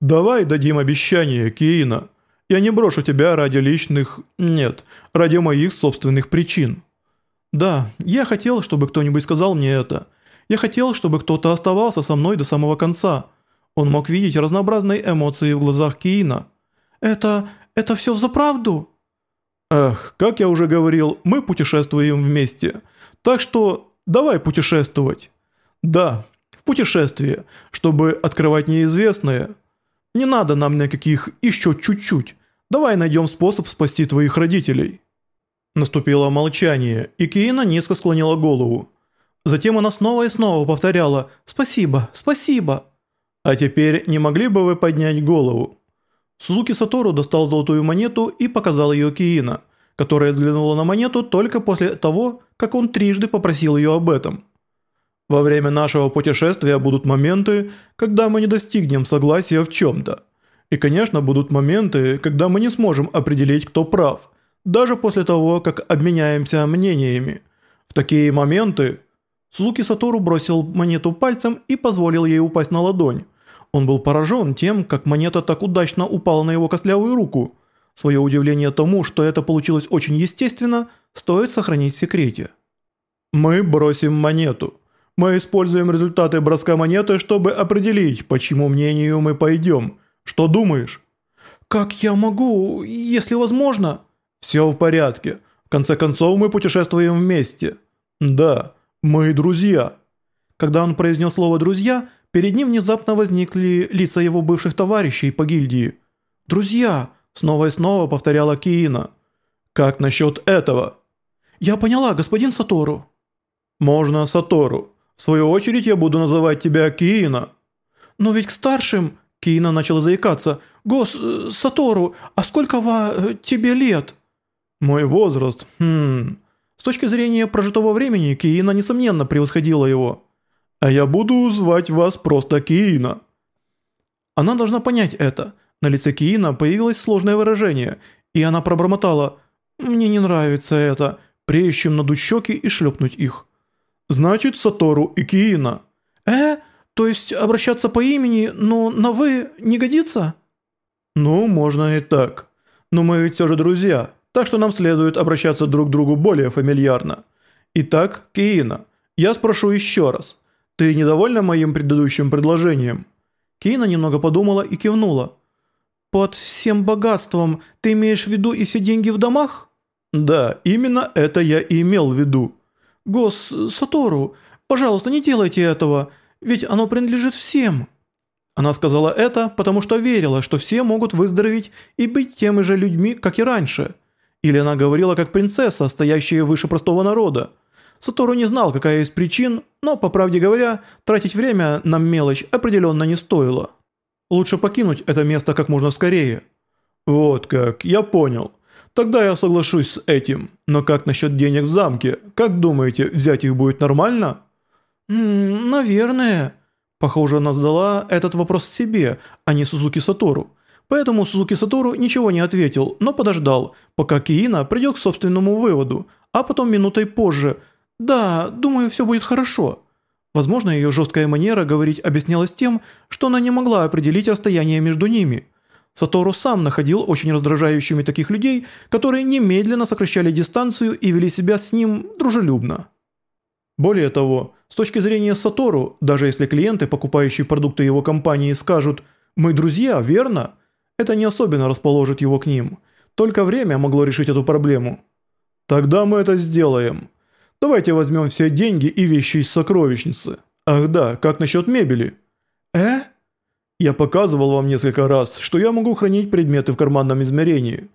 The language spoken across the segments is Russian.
«Давай дадим обещание, Киина. Я не брошу тебя ради личных... Нет, ради моих собственных причин». «Да, я хотел, чтобы кто-нибудь сказал мне это. Я хотел, чтобы кто-то оставался со мной до самого конца. Он мог видеть разнообразные эмоции в глазах Киина. Это... это все взаправду?» «Эх, как я уже говорил, мы путешествуем вместе. Так что давай путешествовать». «Да, в путешествие, чтобы открывать неизвестное. Не надо нам никаких еще чуть-чуть. Давай найдем способ спасти твоих родителей». Наступило молчание, и Киина низко склонила голову. Затем она снова и снова повторяла «Спасибо, спасибо». «А теперь не могли бы вы поднять голову?» Сузуки Сатору достал золотую монету и показал ее Киина, которая взглянула на монету только после того, как он трижды попросил ее об этом. «Во время нашего путешествия будут моменты, когда мы не достигнем согласия в чем-то. И, конечно, будут моменты, когда мы не сможем определить, кто прав, даже после того, как обменяемся мнениями. В такие моменты...» Сузуки Сатору бросил монету пальцем и позволил ей упасть на ладонь. Он был поражен тем, как монета так удачно упала на его костлявую руку. Свое удивление тому, что это получилось очень естественно, стоит сохранить в секрете. «Мы бросим монету. Мы используем результаты броска монеты, чтобы определить, по чьему мнению мы пойдем. Что думаешь?» «Как я могу, если возможно?» «Все в порядке. В конце концов, мы путешествуем вместе». «Да, мы друзья». Когда он произнес слово «друзья», перед ним внезапно возникли лица его бывших товарищей по гильдии. «Друзья», — снова и снова повторяла Киина. «Как насчет этого?» «Я поняла, господин Сатору». «Можно Сатору. В свою очередь я буду называть тебя Киина». «Но ведь к старшим...» Киина начала заикаться. «Гос... Э, Сатору, а сколько во... Э, тебе лет?» «Мой возраст... Хм...» С точки зрения прожитого времени, Киина, несомненно, превосходила его. «А я буду звать вас просто Киина». Она должна понять это. На лице Киина появилось сложное выражение, и она пробормотала «Мне не нравится это», прежде чем надуть щеки и шлепнуть их. «Значит, Сатору и Киина». «Э? То есть обращаться по имени, но на «вы» не годится?» «Ну, можно и так. Но мы ведь все же друзья» так что нам следует обращаться друг к другу более фамильярно. Итак, Киина, я спрошу еще раз. Ты недовольна моим предыдущим предложением?» Киина немного подумала и кивнула. «Под всем богатством ты имеешь в виду и все деньги в домах?» «Да, именно это я и имел в виду». «Гос, Сатору, пожалуйста, не делайте этого, ведь оно принадлежит всем». Она сказала это, потому что верила, что все могут выздороветь и быть теми же людьми, как и раньше – или она говорила как принцесса, стоящая выше простого народа. Сатору не знал, какая из причин, но, по правде говоря, тратить время на мелочь определенно не стоило. Лучше покинуть это место как можно скорее. Вот как, я понял. Тогда я соглашусь с этим. Но как насчет денег в замке? Как думаете, взять их будет нормально? Наверное. Похоже, она задала этот вопрос себе, а не Сузуки Сатору. Поэтому Сузуки Сатору ничего не ответил, но подождал, пока Киина придет к собственному выводу, а потом минутой позже «Да, думаю, все будет хорошо». Возможно, ее жесткая манера говорить объяснялась тем, что она не могла определить расстояние между ними. Сатору сам находил очень раздражающими таких людей, которые немедленно сокращали дистанцию и вели себя с ним дружелюбно. Более того, с точки зрения Сатору, даже если клиенты, покупающие продукты его компании, скажут «Мы друзья, верно?», это не особенно расположит его к ним. Только время могло решить эту проблему. Тогда мы это сделаем. Давайте возьмем все деньги и вещи из сокровищницы. Ах да, как насчет мебели? Э? Я показывал вам несколько раз, что я могу хранить предметы в карманном измерении.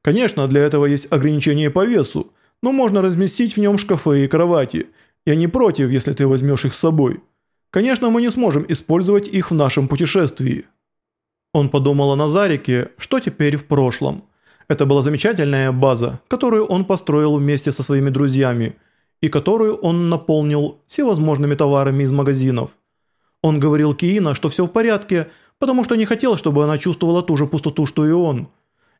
Конечно, для этого есть ограничение по весу, но можно разместить в нем шкафы и кровати. Я не против, если ты возьмешь их с собой. Конечно, мы не сможем использовать их в нашем путешествии. Он подумал о Назарике, что теперь в прошлом. Это была замечательная база, которую он построил вместе со своими друзьями и которую он наполнил всевозможными товарами из магазинов. Он говорил Киина, что все в порядке, потому что не хотел, чтобы она чувствовала ту же пустоту, что и он.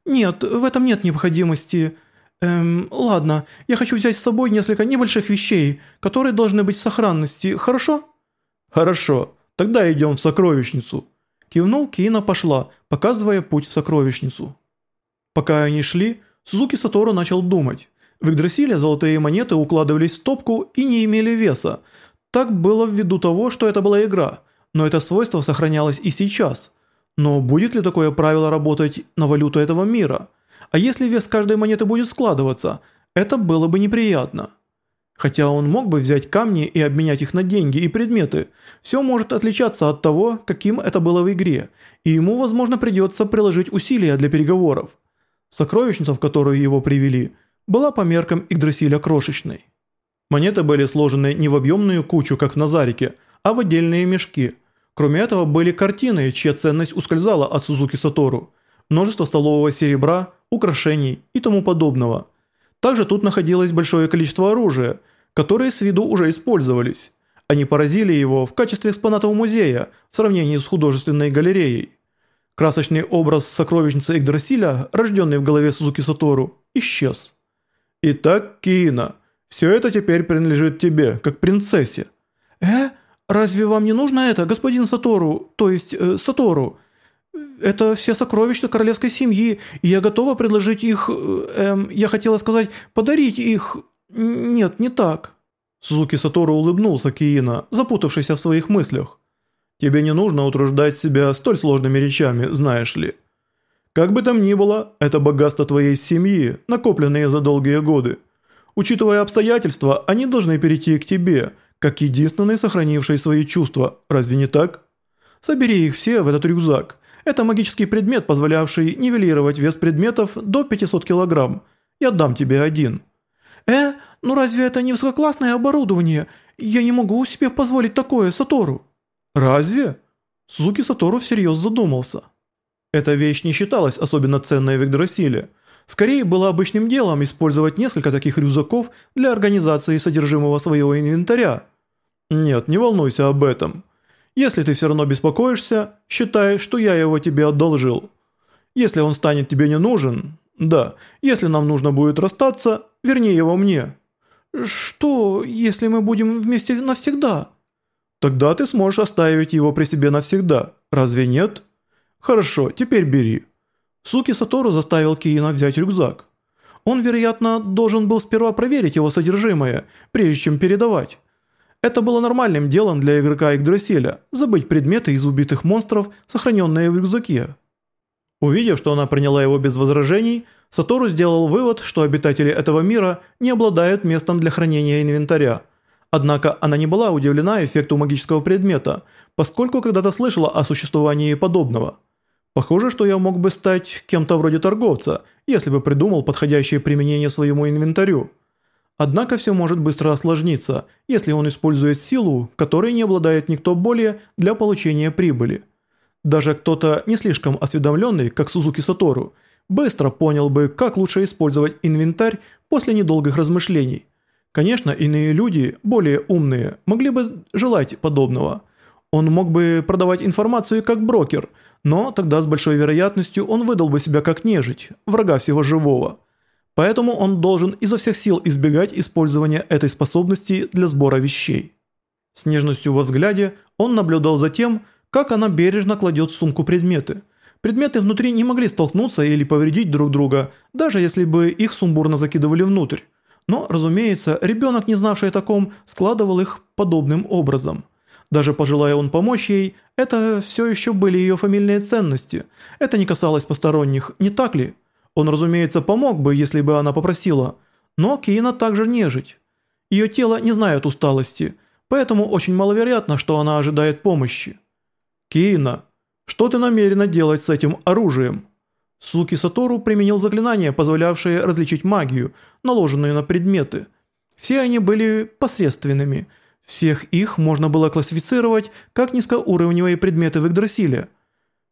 «Нет, в этом нет необходимости. Эм, ладно, я хочу взять с собой несколько небольших вещей, которые должны быть в сохранности, хорошо?» «Хорошо, тогда идем в сокровищницу». Кивнул, Киина пошла, показывая путь в сокровищницу. Пока они шли, Сузуки Сатору начал думать. В Игдрасиле золотые монеты укладывались в стопку и не имели веса. Так было ввиду того, что это была игра, но это свойство сохранялось и сейчас. Но будет ли такое правило работать на валюту этого мира? А если вес каждой монеты будет складываться, это было бы неприятно. Хотя он мог бы взять камни и обменять их на деньги и предметы, все может отличаться от того, каким это было в игре, и ему, возможно, придется приложить усилия для переговоров. Сокровищница, в которую его привели, была по меркам Игдрасиля крошечной. Монеты были сложены не в объемную кучу, как в Назарике, а в отдельные мешки. Кроме этого были картины, чья ценность ускользала от Сузуки Сатору, множество столового серебра, украшений и тому подобного. Также тут находилось большое количество оружия, которые с виду уже использовались. Они поразили его в качестве экспонатов музея в сравнении с художественной галереей. Красочный образ сокровищницы Игдрасиля, рожденный в голове Сузуки Сатору, исчез. «Итак, Киина, все это теперь принадлежит тебе, как принцессе». «Э? Разве вам не нужно это, господин Сатору, то есть э, Сатору? Это все сокровища королевской семьи, и я готова предложить их... Э, эм, я хотела сказать, подарить их... Нет, не так». Сузуки Сатору улыбнулся Киина, запутавшись в своих мыслях. Тебе не нужно утруждать себя столь сложными речами, знаешь ли. Как бы там ни было, это богатство твоей семьи, накопленные за долгие годы. Учитывая обстоятельства, они должны перейти к тебе, как единственный сохранивший свои чувства, разве не так? Собери их все в этот рюкзак. Это магический предмет, позволявший нивелировать вес предметов до 500 килограмм. Я дам тебе один». «Э, ну разве это не высококлассное оборудование? Я не могу себе позволить такое, Сатору». «Разве?» Сузуки Сатору всерьез задумался. Эта вещь не считалась особенно ценной в Игдрасиле. Скорее было обычным делом использовать несколько таких рюкзаков для организации содержимого своего инвентаря. Нет, не волнуйся об этом. Если ты все равно беспокоишься, считай, что я его тебе одолжил. Если он станет тебе не нужен, да, если нам нужно будет расстаться, верни его мне. Что, если мы будем вместе навсегда?» Тогда ты сможешь оставить его при себе навсегда, разве нет? Хорошо, теперь бери. Суки Сатору заставил Киина взять рюкзак. Он, вероятно, должен был сперва проверить его содержимое, прежде чем передавать. Это было нормальным делом для игрока Игдрасиля – забыть предметы из убитых монстров, сохраненные в рюкзаке. Увидев, что она приняла его без возражений, Сатору сделал вывод, что обитатели этого мира не обладают местом для хранения инвентаря – Однако она не была удивлена эффекту магического предмета, поскольку когда-то слышала о существовании подобного. Похоже, что я мог бы стать кем-то вроде торговца, если бы придумал подходящее применение своему инвентарю. Однако все может быстро осложниться, если он использует силу, которой не обладает никто более для получения прибыли. Даже кто-то не слишком осведомленный, как Сузуки Сатору, быстро понял бы, как лучше использовать инвентарь после недолгих размышлений. Конечно, иные люди, более умные, могли бы желать подобного. Он мог бы продавать информацию как брокер, но тогда с большой вероятностью он выдал бы себя как нежить, врага всего живого. Поэтому он должен изо всех сил избегать использования этой способности для сбора вещей. С нежностью во взгляде он наблюдал за тем, как она бережно кладет в сумку предметы. Предметы внутри не могли столкнуться или повредить друг друга, даже если бы их сумбурно закидывали внутрь. Но, разумеется, ребенок, не знавший о таком, складывал их подобным образом. Даже пожелая он помочь ей, это все еще были ее фамильные ценности. Это не касалось посторонних, не так ли? Он, разумеется, помог бы, если бы она попросила. Но Киина также нежить. Ее тело не знает усталости, поэтому очень маловероятно, что она ожидает помощи. «Киина, что ты намерена делать с этим оружием?» Суки Сатору применил заклинания, позволявшие различить магию, наложенную на предметы. Все они были посредственными. Всех их можно было классифицировать как низкоуровневые предметы в Игдрасиле.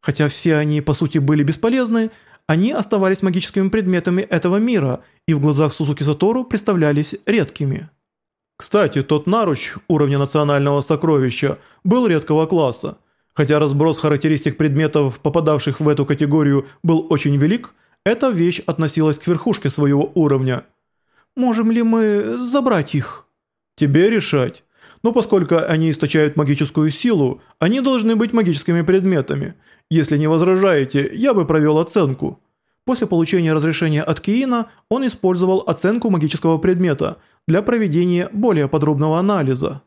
Хотя все они по сути были бесполезны, они оставались магическими предметами этого мира и в глазах Сузуки Сатору представлялись редкими. Кстати, тот наруч уровня национального сокровища был редкого класса. Хотя разброс характеристик предметов, попадавших в эту категорию, был очень велик, эта вещь относилась к верхушке своего уровня. «Можем ли мы забрать их?» «Тебе решать. Но поскольку они источают магическую силу, они должны быть магическими предметами. Если не возражаете, я бы провел оценку». После получения разрешения от Киина он использовал оценку магического предмета для проведения более подробного анализа.